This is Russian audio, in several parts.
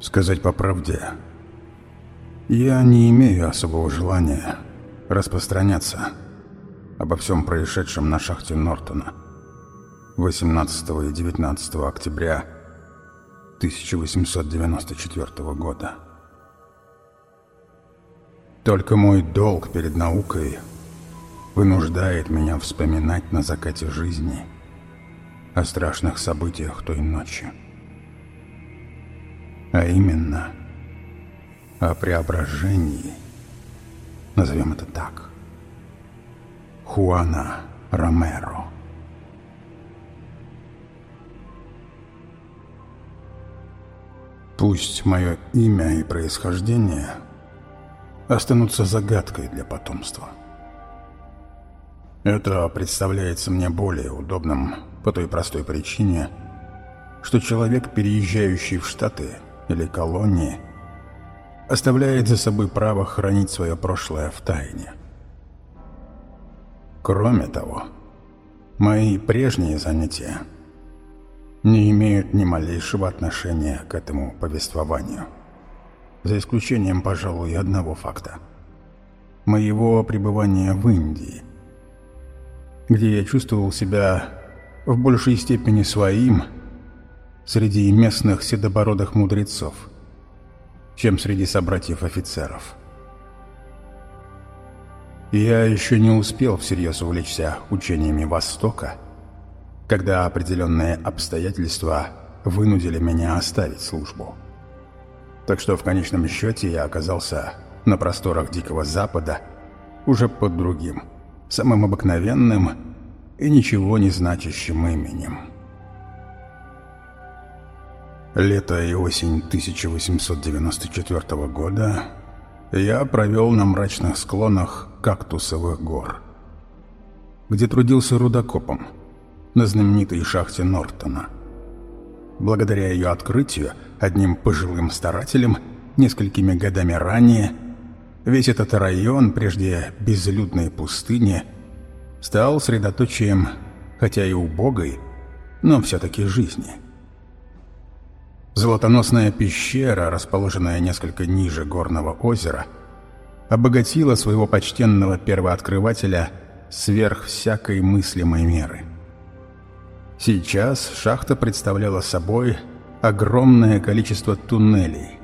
Сказать по правде, я не имею особого желания распространяться обо всем происшедшем на шахте Нортона 18 и 19 октября 1894 года. Только мой долг перед наукой вынуждает меня вспоминать на закате жизни о страшных событиях той ночи. А именно о преображении, назовем это так, Хуана Ромеро. Пусть мое имя и происхождение останутся загадкой для потомства. Это представляется мне более удобным по той простой причине, что человек, переезжающий в Штаты или колонии, оставляет за собой право хранить свое прошлое в тайне. Кроме того, мои прежние занятия – не имеют ни малейшего отношения к этому повествованию. За исключением, пожалуй, одного факта. Моего пребывания в Индии, где я чувствовал себя в большей степени своим среди местных седобородых мудрецов, чем среди собратьев-офицеров. Я еще не успел всерьез увлечься учениями Востока, когда определенные обстоятельства вынудили меня оставить службу. Так что в конечном счете я оказался на просторах Дикого Запада уже под другим, самым обыкновенным и ничего не значащим именем. Лето и осень 1894 года я провел на мрачных склонах кактусовых гор, где трудился рудокопом – на знаменитой шахте Нортона. Благодаря ее открытию одним пожилым старателем несколькими годами ранее весь этот район, прежде безлюдной пустыни, стал средоточием, хотя и убогой, но все-таки жизни. Золотоносная пещера, расположенная несколько ниже горного озера, обогатила своего почтенного первооткрывателя сверх всякой мыслимой меры. Сейчас шахта представляла собой огромное количество туннелей,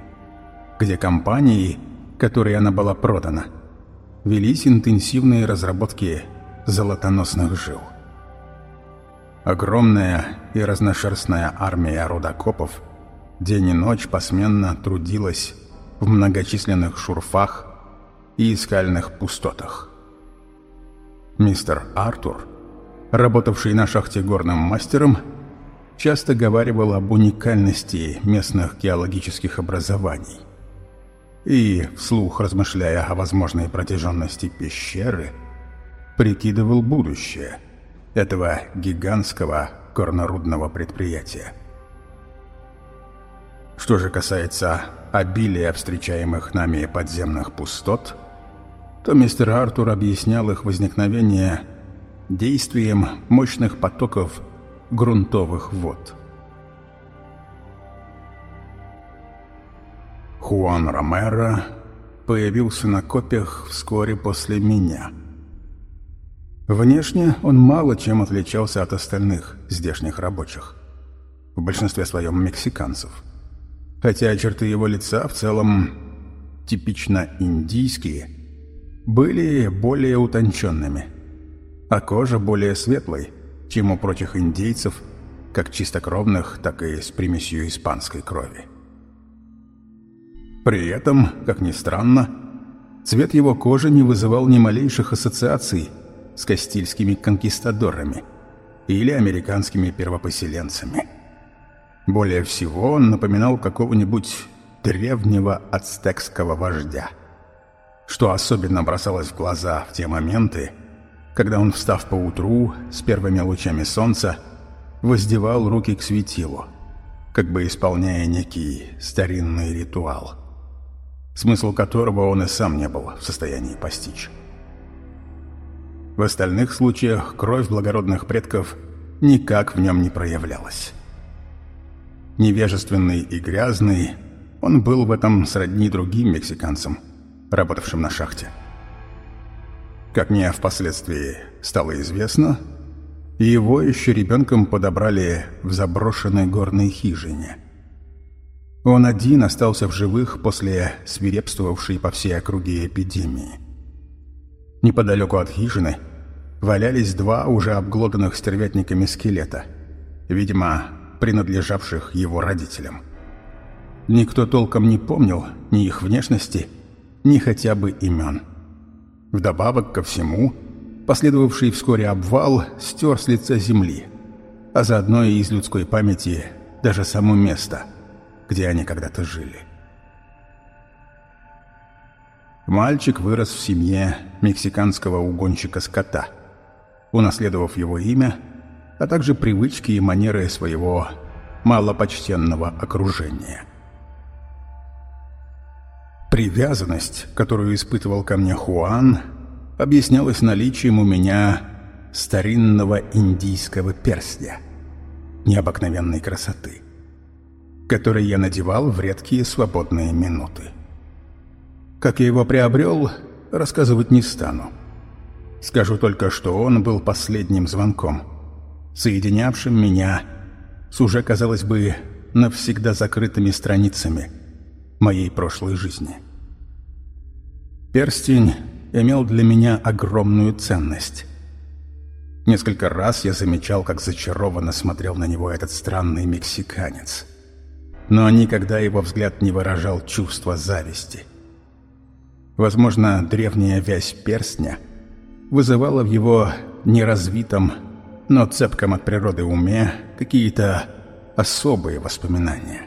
где компании, которой она была продана, велись интенсивные разработки золотоносных жил. Огромная и разношерстная армия рудокопов день и ночь посменно трудилась в многочисленных шурфах и скальных пустотах. Мистер Артур – работавший на шахте горным мастером, часто говаривал об уникальности местных геологических образований. И, вслух размышляя о возможной протяженности пещеры, прикидывал будущее этого гигантского горнорудного предприятия. Что же касается обилия встречаемых нами подземных пустот, то мистер Артур объяснял их возникновение – действием мощных потоков грунтовых вод. Хуан Ромеро появился на копиях вскоре после меня. Внешне он мало чем отличался от остальных здешних рабочих, в большинстве своем мексиканцев. Хотя черты его лица в целом типично индийские, были более утонченными – а кожа более светлой, чем у прочих индейцев, как чистокровных, так и с примесью испанской крови. При этом, как ни странно, цвет его кожи не вызывал ни малейших ассоциаций с кастильскими конкистадорами или американскими первопоселенцами. Более всего он напоминал какого-нибудь древнего ацтекского вождя, что особенно бросалось в глаза в те моменты, когда он, встав поутру с первыми лучами солнца, воздевал руки к светилу, как бы исполняя некий старинный ритуал, смысл которого он и сам не был в состоянии постичь. В остальных случаях кровь благородных предков никак в нем не проявлялась. Невежественный и грязный, он был в этом сродни другим мексиканцам, работавшим на шахте. Как мне впоследствии стало известно, его еще ребенком подобрали в заброшенной горной хижине. Он один остался в живых после свирепствовавшей по всей округе эпидемии. Неподалеку от хижины валялись два уже обглоданных стервятниками скелета, видимо, принадлежавших его родителям. Никто толком не помнил ни их внешности, ни хотя бы имен. Вдобавок ко всему, последовавший вскоре обвал стер с лица земли, а заодно и из людской памяти даже само место, где они когда-то жили. Мальчик вырос в семье мексиканского угонщика скота, унаследовав его имя, а также привычки и манеры своего малопочтенного окружения – Привязанность, которую испытывал ко мне Хуан, объяснялась наличием у меня старинного индийского перстня необыкновенной красоты, который я надевал в редкие свободные минуты. Как я его приобрел, рассказывать не стану. Скажу только, что он был последним звонком, соединявшим меня с уже, казалось бы, навсегда закрытыми страницами – моей прошлой жизни. Перстень имел для меня огромную ценность. Несколько раз я замечал, как зачарованно смотрел на него этот странный мексиканец. Но никогда его взгляд не выражал чувства зависти. Возможно, древняя вязь перстня вызывала в его неразвитом, но цепком от природы уме какие-то особые воспоминания.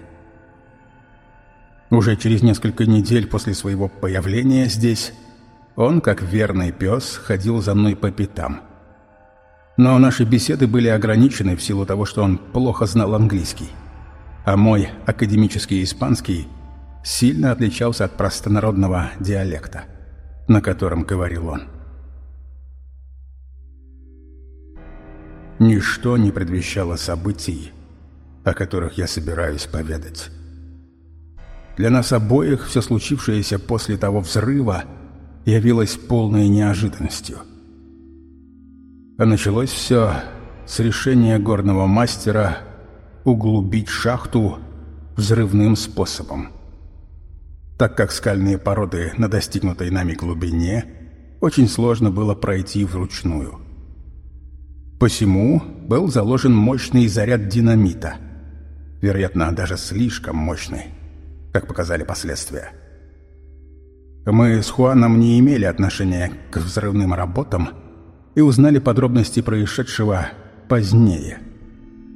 Уже через несколько недель после своего появления здесь он, как верный пес, ходил за мной по пятам. Но наши беседы были ограничены в силу того, что он плохо знал английский, а мой академический испанский сильно отличался от простонародного диалекта, на котором говорил он. Ничто не предвещало событий, о которых я собираюсь поведать. Для нас обоих все случившееся после того взрыва явилось полной неожиданностью. А началось все с решения горного мастера углубить шахту взрывным способом. Так как скальные породы на достигнутой нами глубине очень сложно было пройти вручную. Посему был заложен мощный заряд динамита, вероятно, даже слишком мощный как показали последствия. Мы с Хуаном не имели отношения к взрывным работам и узнали подробности происшедшего позднее,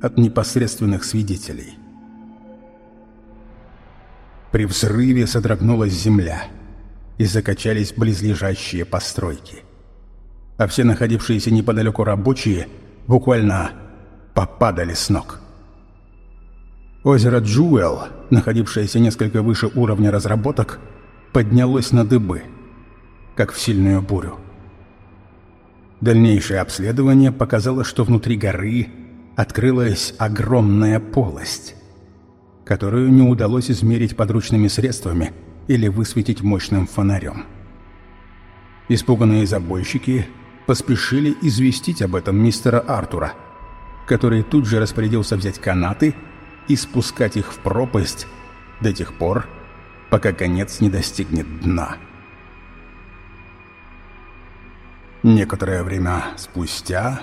от непосредственных свидетелей. При взрыве содрогнулась земля и закачались близлежащие постройки. А все находившиеся неподалеку рабочие буквально попадали с ног. Озеро Джуэл, находившееся несколько выше уровня разработок, поднялось на дыбы, как в сильную бурю. Дальнейшее обследование показало, что внутри горы открылась огромная полость, которую не удалось измерить подручными средствами или высветить мощным фонарем. Испуганные забойщики поспешили известить об этом мистера Артура, который тут же распорядился взять канаты и спускать их в пропасть до тех пор, пока конец не достигнет дна. Некоторое время спустя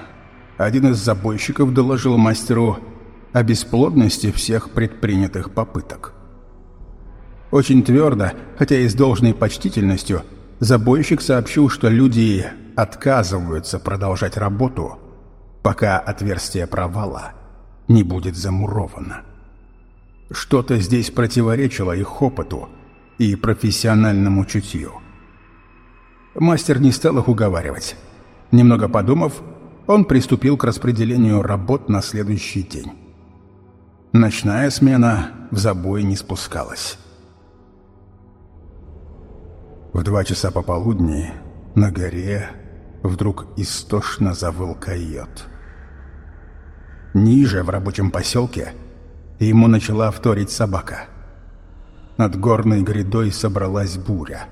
один из забойщиков доложил мастеру о бесплодности всех предпринятых попыток. Очень твердо, хотя и с должной почтительностью, забойщик сообщил, что люди отказываются продолжать работу, пока отверстие провала не будет замуровано. Что-то здесь противоречило их опыту и профессиональному чутью. Мастер не стал их уговаривать. Немного подумав, он приступил к распределению работ на следующий день. Ночная смена в забой не спускалась. В два часа пополудни на горе вдруг истошно завыл койот. Ниже, в рабочем поселке, ему начала вторить собака. над горной грядой собралась буря.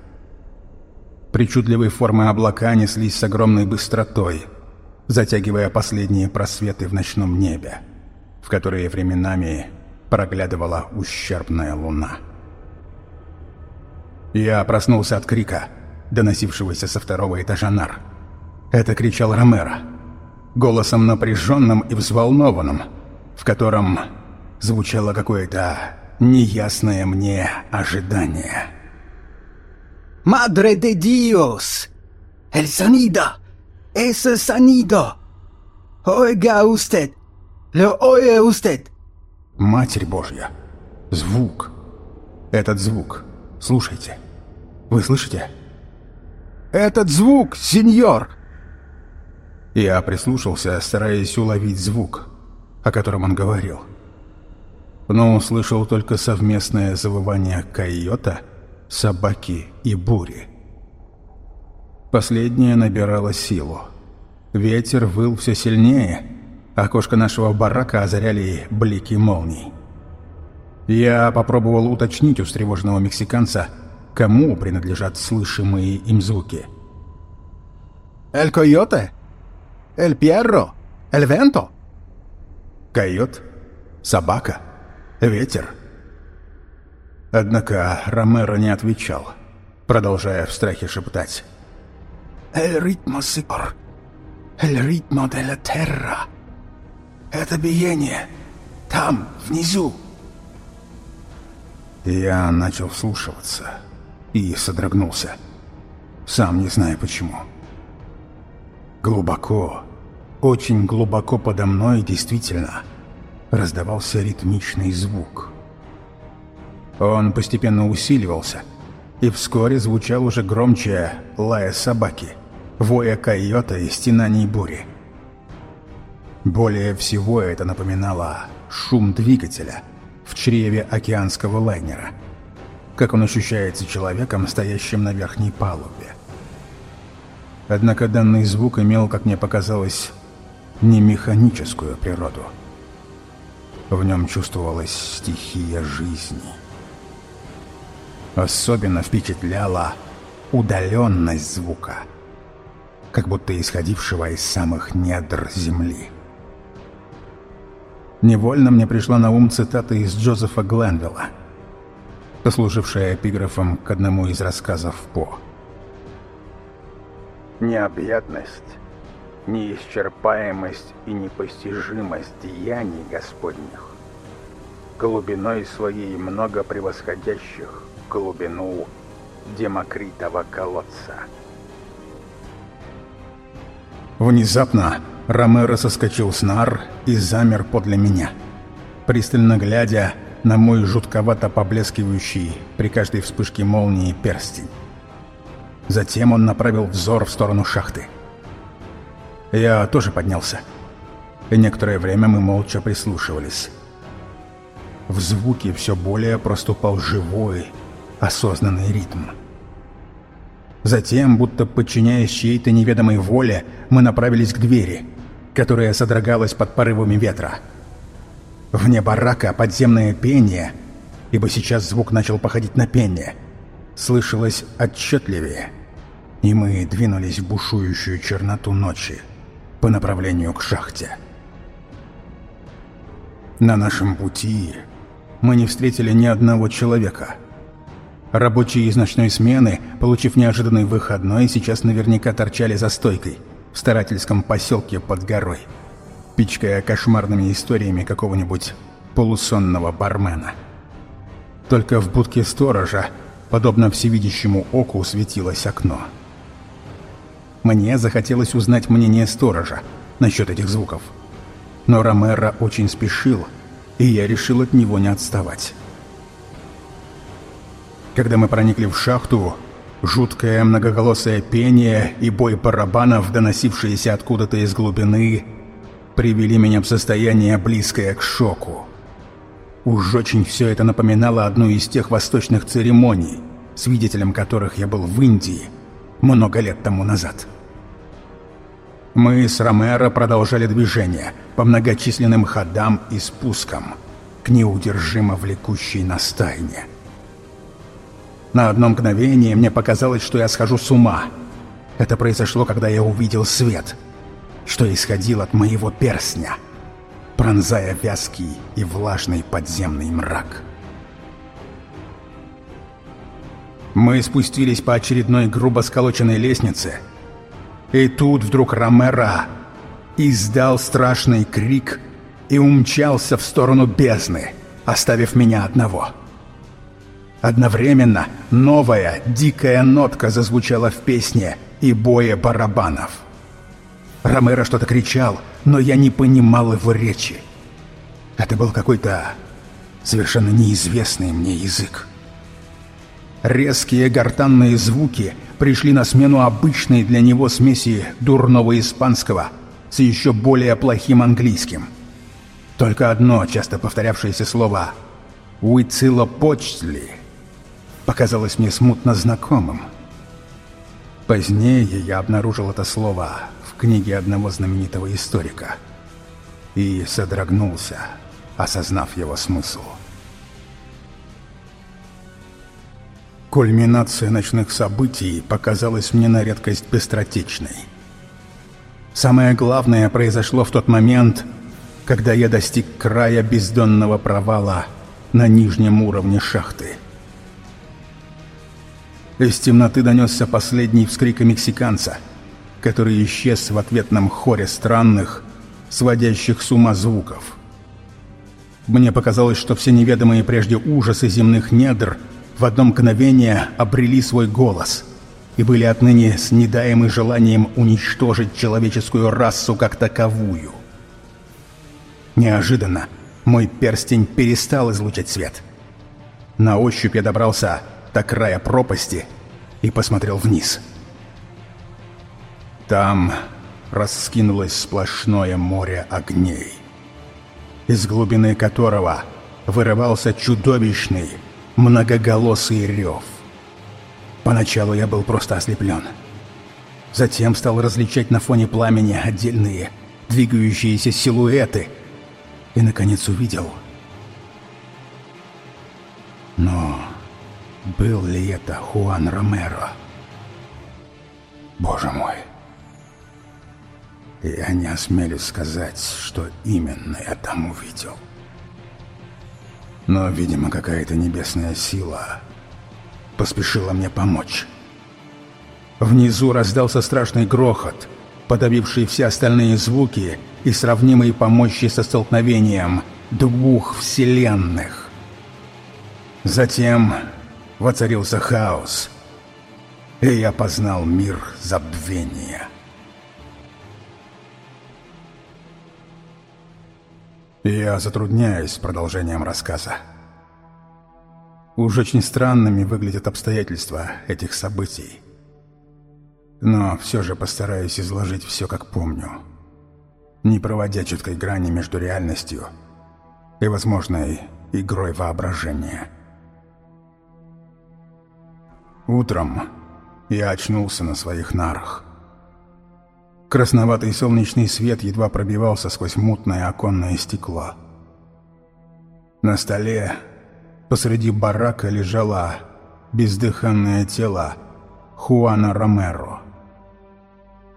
Причудливой формы облака неслись с огромной быстротой, затягивая последние просветы в ночном небе, в которые временами проглядывала ущербная луна. Я проснулся от крика, доносившегося со второго этажа нар. Это кричал Ромеро, голосом напряженным и взволнованным, в котором звучало какое-то неясное мне ожидание. «Madre de Dios! El sonido! Ese sonido! Oiga usted! Lo oye usted!» «Матерь Божья! Звук! Этот звук! Слушайте! Вы слышите?» «Этот звук, сеньор!» Я прислушался, стараясь уловить звук, о котором он говорил но услышал только совместное завывание койота, собаки и бури. Последнее набирало силу. Ветер выл все сильнее, окошко нашего барака озаряли блики молний. Я попробовал уточнить у встревоженного мексиканца, кому принадлежат слышимые им звуки. «Эль койоте? Эль пьерро? Эль венто?» «Койот? Собака?» Ветер. Однако Ромеро не отвечал, продолжая в страхе шептать. «Эль ритмо сикор, эль ритмо де ла терра». Это биение там, внизу. Я начал вслушиваться и содрогнулся, сам не зная почему. Глубоко, очень глубоко подо мной действительно – раздавался ритмичный звук. Он постепенно усиливался, и вскоре звучал уже громче лая собаки, воя койота и стенаний бури. Более всего это напоминало шум двигателя в чреве океанского лайнера, как он ощущается человеком, стоящим на верхней палубе. Однако данный звук имел, как мне показалось, не механическую природу – в нем чувствовалась стихия жизни. Особенно впечатляла удаленность звука, как будто исходившего из самых недр земли. Невольно мне пришла на ум цитата из Джозефа Гленвилла, послужившая эпиграфом к одному из рассказов По. «Необъятность неисчерпаемость и непостижимость деяний Господних, глубиной своей много превосходящих глубину Демокритова колодца. Внезапно Ромеро соскочил с нар и замер подле меня, пристально глядя на мой жутковато поблескивающий при каждой вспышке молнии перстень. Затем он направил взор в сторону шахты — я тоже поднялся. Некоторое время мы молча прислушивались. В звуке все более проступал живой, осознанный ритм. Затем, будто подчиняясь чьей-то неведомой воле, мы направились к двери, которая содрогалась под порывами ветра. Вне барака подземное пение, ибо сейчас звук начал походить на пение, слышалось отчетливее, и мы двинулись в бушующую черноту ночи по направлению к шахте. На нашем пути мы не встретили ни одного человека. Рабочие из ночной смены, получив неожиданный выходной, сейчас наверняка торчали за стойкой в старательском поселке под горой, пичкая кошмарными историями какого-нибудь полусонного бармена. Только в будке сторожа, подобно всевидящему оку, светилось окно — мне захотелось узнать мнение сторожа насчет этих звуков. Но Ромеро очень спешил, и я решил от него не отставать. Когда мы проникли в шахту, жуткое многоголосое пение и бой барабанов, доносившиеся откуда-то из глубины, привели меня в состояние близкое к шоку. Уж очень все это напоминало одну из тех восточных церемоний, свидетелем которых я был в Индии – много лет тому назад. Мы с Ромеро продолжали движение по многочисленным ходам и спускам к неудержимо влекущей на стайне. На одно мгновение мне показалось, что я схожу с ума. Это произошло, когда я увидел свет, что исходил от моего перстня, пронзая вязкий и влажный подземный мрак. Мы спустились по очередной грубо сколоченной лестнице, и тут вдруг Ромеро издал страшный крик и умчался в сторону бездны, оставив меня одного — Одновременно новая, дикая нотка зазвучала в песне и бое барабанов. Ромеро что-то кричал, но я не понимал его речи. Это был какой-то совершенно неизвестный мне язык. Резкие гортанные звуки пришли на смену обычной для него смеси дурного испанского с еще более плохим английским. Только одно часто повторявшееся слово «Уицилопочтли» показалось мне смутно знакомым. Позднее я обнаружил это слово в книге одного знаменитого историка и содрогнулся, осознав его смысл. Кульминация ночных событий показалась мне на редкость быстротечной. Самое главное произошло в тот момент, когда я достиг края бездонного провала на нижнем уровне шахты — из темноты донесся последний вскрик мексиканца, который исчез в ответном хоре странных, сводящих с ума звуков. Мне показалось, что все неведомые прежде ужасы земных недр в одно мгновение обрели свой голос и были отныне с недаемым желанием уничтожить человеческую расу как таковую. Неожиданно мой перстень перестал излучать свет. На ощупь я добрался до края пропасти и посмотрел вниз. Там раскинулось сплошное море огней, из глубины которого вырывался чудовищный, многоголосый рев. Поначалу я был просто ослеплен. Затем стал различать на фоне пламени отдельные, двигающиеся силуэты, и, наконец, увидел. Но был ли это Хуан Ромеро? Боже мой. Я не осмелюсь сказать, что именно я там увидел. Но, видимо, какая-то небесная сила поспешила мне помочь. Внизу раздался страшный грохот, подавивший все остальные звуки и сравнимый по мощи со столкновением двух вселенных. Затем воцарился хаос, и я познал мир забвения. Я затрудняюсь с продолжением рассказа. Уж очень странными выглядят обстоятельства этих событий. Но все же постараюсь изложить все, как помню, не проводя четкой грани между реальностью и возможной игрой воображения. Утром я очнулся на своих нарах. Красноватый солнечный свет едва пробивался сквозь мутное оконное стекло. На столе посреди барака лежало бездыханное тело Хуана Ромеро.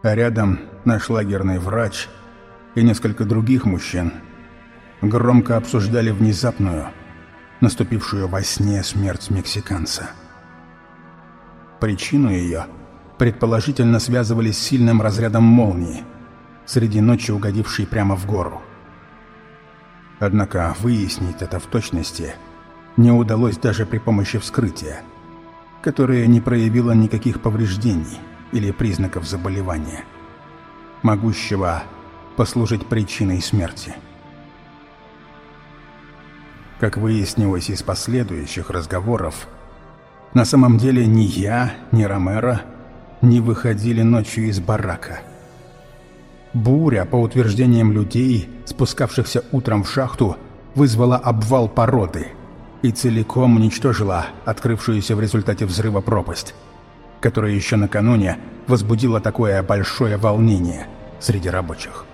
А рядом наш лагерный врач и несколько других мужчин громко обсуждали внезапную, наступившую во сне смерть мексиканца. Причину ее предположительно связывали с сильным разрядом молнии, среди ночи угодившей прямо в гору. Однако выяснить это в точности не удалось даже при помощи вскрытия, которое не проявило никаких повреждений или признаков заболевания, могущего послужить причиной смерти. Как выяснилось из последующих разговоров, на самом деле ни я, ни Ромеро не выходили ночью из барака. Буря, по утверждениям людей, спускавшихся утром в шахту, вызвала обвал породы и целиком уничтожила открывшуюся в результате взрыва пропасть, которая еще накануне возбудила такое большое волнение среди рабочих.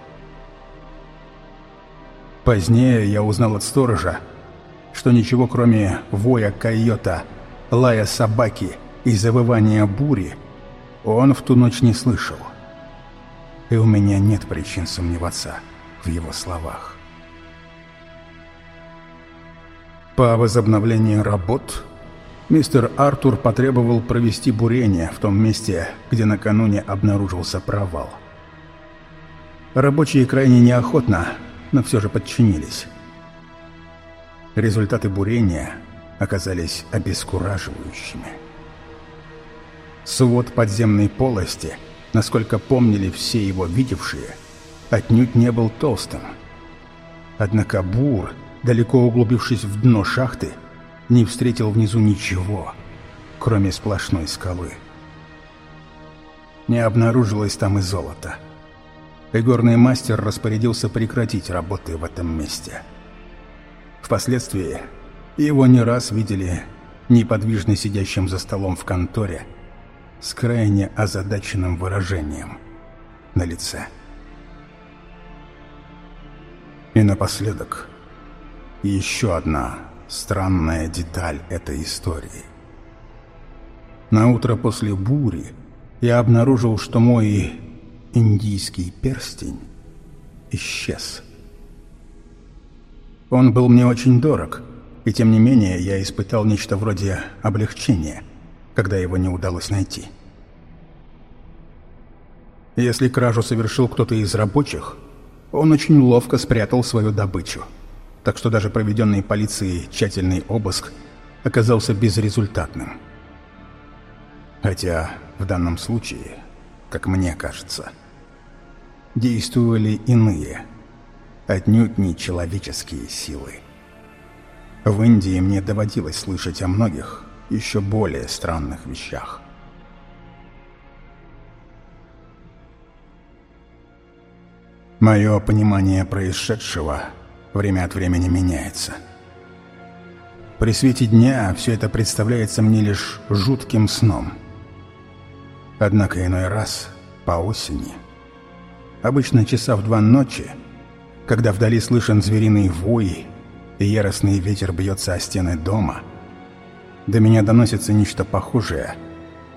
Позднее я узнал от сторожа, что ничего кроме воя койота – лая собаки и завывания бури он в ту ночь не слышал. И у меня нет причин сомневаться в его словах. По возобновлении работ мистер Артур потребовал провести бурение в том месте, где накануне обнаружился провал. Рабочие крайне неохотно, но все же подчинились. Результаты бурения оказались обескураживающими. Свод подземной полости, насколько помнили все его видевшие, отнюдь не был толстым. Однако бур — далеко углубившись в дно шахты, не встретил внизу ничего, кроме сплошной скалы. Не обнаружилось там и золота. Игорный мастер распорядился прекратить работы в этом месте. Впоследствии его не раз видели неподвижно сидящим за столом в конторе с крайне озадаченным выражением на лице. И напоследок еще одна странная деталь этой истории. На утро после бури я обнаружил, что мой индийский перстень исчез. Он был мне очень дорог, и тем не менее я испытал нечто вроде облегчения, когда его не удалось найти. Если кражу совершил кто-то из рабочих, он очень ловко спрятал свою добычу – так что даже проведенный полицией тщательный обыск оказался безрезультатным. Хотя в данном случае, как мне кажется, действовали иные, отнюдь не человеческие силы. В Индии мне доводилось слышать о многих еще более странных вещах. Мое понимание происшедшего время от времени меняется. При свете дня все это представляется мне лишь жутким сном. Однако иной раз, по осени, обычно часа в два ночи, когда вдали слышен звериный вой и яростный ветер бьется о стены дома, до меня доносится нечто похожее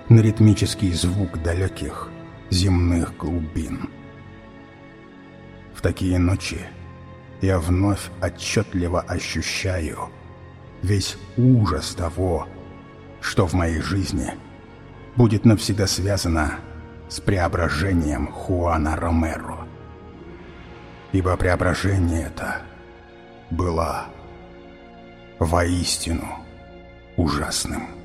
на ритмический звук далеких земных глубин. В такие ночи я вновь отчетливо ощущаю весь ужас того, что в моей жизни будет навсегда связано с преображением Хуана Ромеро. Ибо преображение это было воистину ужасным.